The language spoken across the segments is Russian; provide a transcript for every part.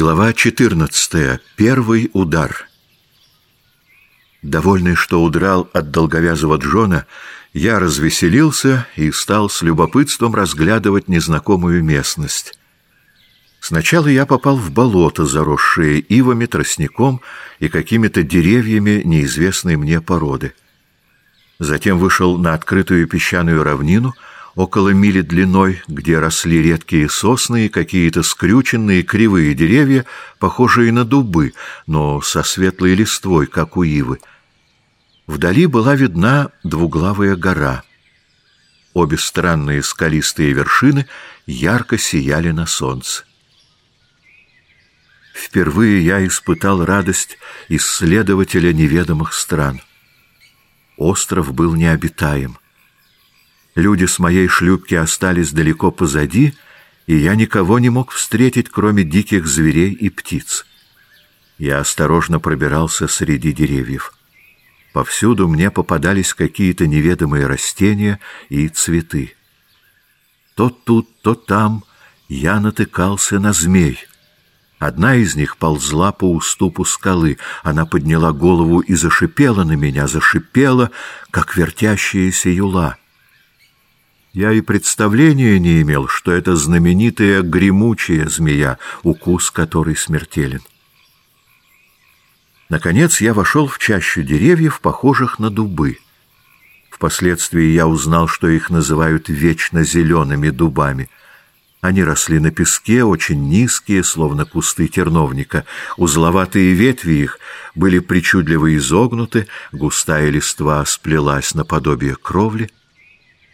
Глава 14. Первый удар. Довольный, что удрал от долговязого Джона, я развеселился и стал с любопытством разглядывать незнакомую местность. Сначала я попал в болото, заросшее ивами, тростником и какими-то деревьями неизвестной мне породы. Затем вышел на открытую песчаную равнину — около мили длиной, где росли редкие сосны и какие-то скрюченные кривые деревья, похожие на дубы, но со светлой листвой, как у ивы. Вдали была видна двуглавая гора. Обе странные скалистые вершины ярко сияли на солнце. Впервые я испытал радость исследователя неведомых стран. Остров был необитаем. Люди с моей шлюпки остались далеко позади, и я никого не мог встретить, кроме диких зверей и птиц. Я осторожно пробирался среди деревьев. Повсюду мне попадались какие-то неведомые растения и цветы. То тут, то там я натыкался на змей. Одна из них ползла по уступу скалы. Она подняла голову и зашипела на меня, зашипела, как вертящаяся юла. Я и представления не имел, что это знаменитая гремучая змея, укус которой смертелен. Наконец я вошел в чащу деревьев, похожих на дубы. Впоследствии я узнал, что их называют вечно зелеными дубами. Они росли на песке, очень низкие, словно кусты терновника. Узловатые ветви их были причудливо изогнуты, густая листва сплелась наподобие кровли —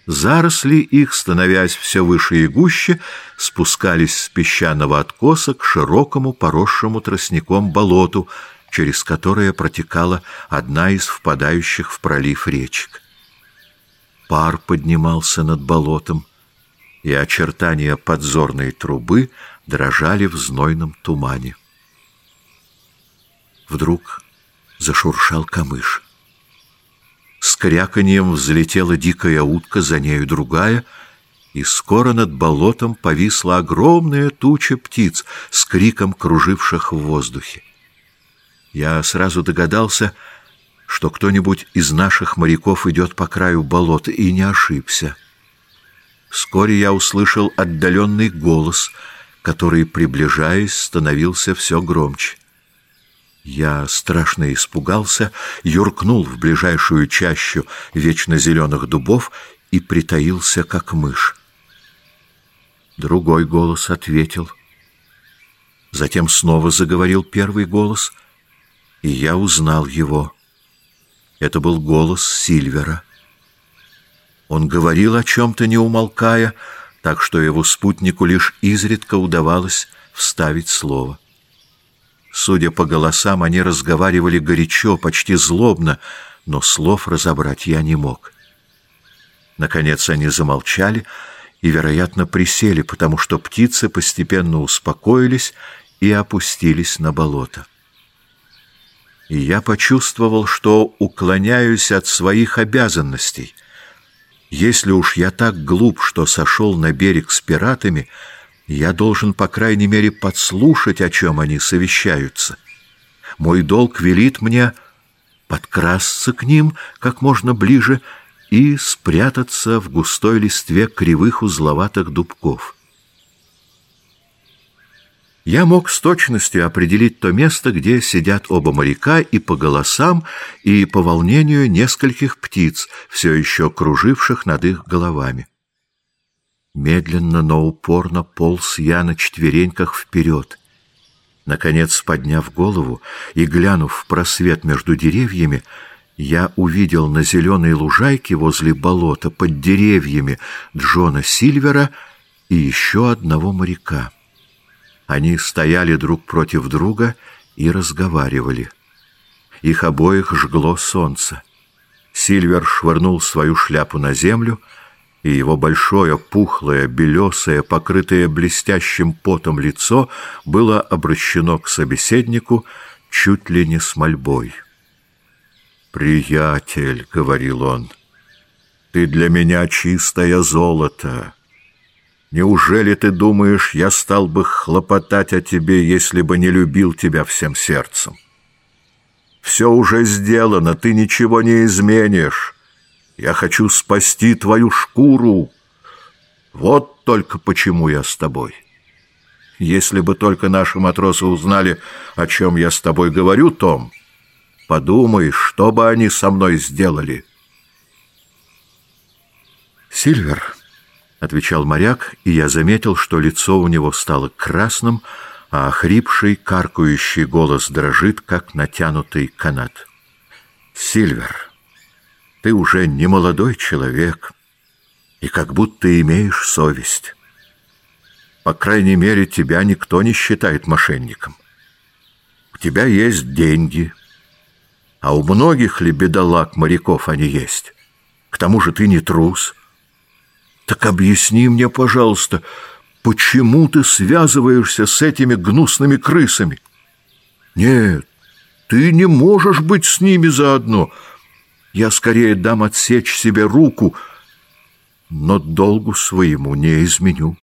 Заросли их, становясь все выше и гуще, спускались с песчаного откоса к широкому поросшему тростником болоту, через которое протекала одна из впадающих в пролив речек. Пар поднимался над болотом, и очертания подзорной трубы дрожали в знойном тумане. Вдруг зашуршал камыш. С кряканьем взлетела дикая утка, за нею другая, и скоро над болотом повисла огромная туча птиц с криком круживших в воздухе. Я сразу догадался, что кто-нибудь из наших моряков идет по краю болота, и не ошибся. Вскоре я услышал отдаленный голос, который, приближаясь, становился все громче. Я страшно испугался, юркнул в ближайшую чащу вечно зеленых дубов и притаился, как мышь. Другой голос ответил. Затем снова заговорил первый голос, и я узнал его. Это был голос Сильвера. Он говорил о чем-то, не умолкая, так что его спутнику лишь изредка удавалось вставить слово. Судя по голосам, они разговаривали горячо, почти злобно, но слов разобрать я не мог. Наконец они замолчали и, вероятно, присели, потому что птицы постепенно успокоились и опустились на болото. И я почувствовал, что уклоняюсь от своих обязанностей. Если уж я так глуп, что сошел на берег с пиратами — я должен, по крайней мере, подслушать, о чем они совещаются. Мой долг велит мне подкрасться к ним как можно ближе и спрятаться в густой листве кривых узловатых дубков. Я мог с точностью определить то место, где сидят оба моряка, и по голосам, и по волнению нескольких птиц, все еще круживших над их головами. Медленно, но упорно полз я на четвереньках вперед. Наконец, подняв голову и глянув в просвет между деревьями, я увидел на зеленой лужайке возле болота под деревьями Джона Сильвера и еще одного моряка. Они стояли друг против друга и разговаривали. Их обоих жгло солнце. Сильвер швырнул свою шляпу на землю — и его большое, пухлое, белесое, покрытое блестящим потом лицо было обращено к собеседнику чуть ли не с мольбой. «Приятель», — говорил он, — «ты для меня чистое золото. Неужели ты думаешь, я стал бы хлопотать о тебе, если бы не любил тебя всем сердцем? Все уже сделано, ты ничего не изменишь. Я хочу спасти твою шкуру. Вот только почему я с тобой. Если бы только наши матросы узнали, о чем я с тобой говорю, Том, подумай, что бы они со мной сделали. Сильвер, — отвечал моряк, и я заметил, что лицо у него стало красным, а хрипший, каркающий голос дрожит, как натянутый канат. Сильвер, ты уже не молодой человек, и как будто имеешь совесть. По крайней мере, тебя никто не считает мошенником. У тебя есть деньги, а у многих ли бедолаг моряков они есть? К тому же ты не трус. Так объясни мне, пожалуйста, почему ты связываешься с этими гнусными крысами? Нет, ты не можешь быть с ними заодно. Я скорее дам отсечь себе руку, но долгу своему не изменю.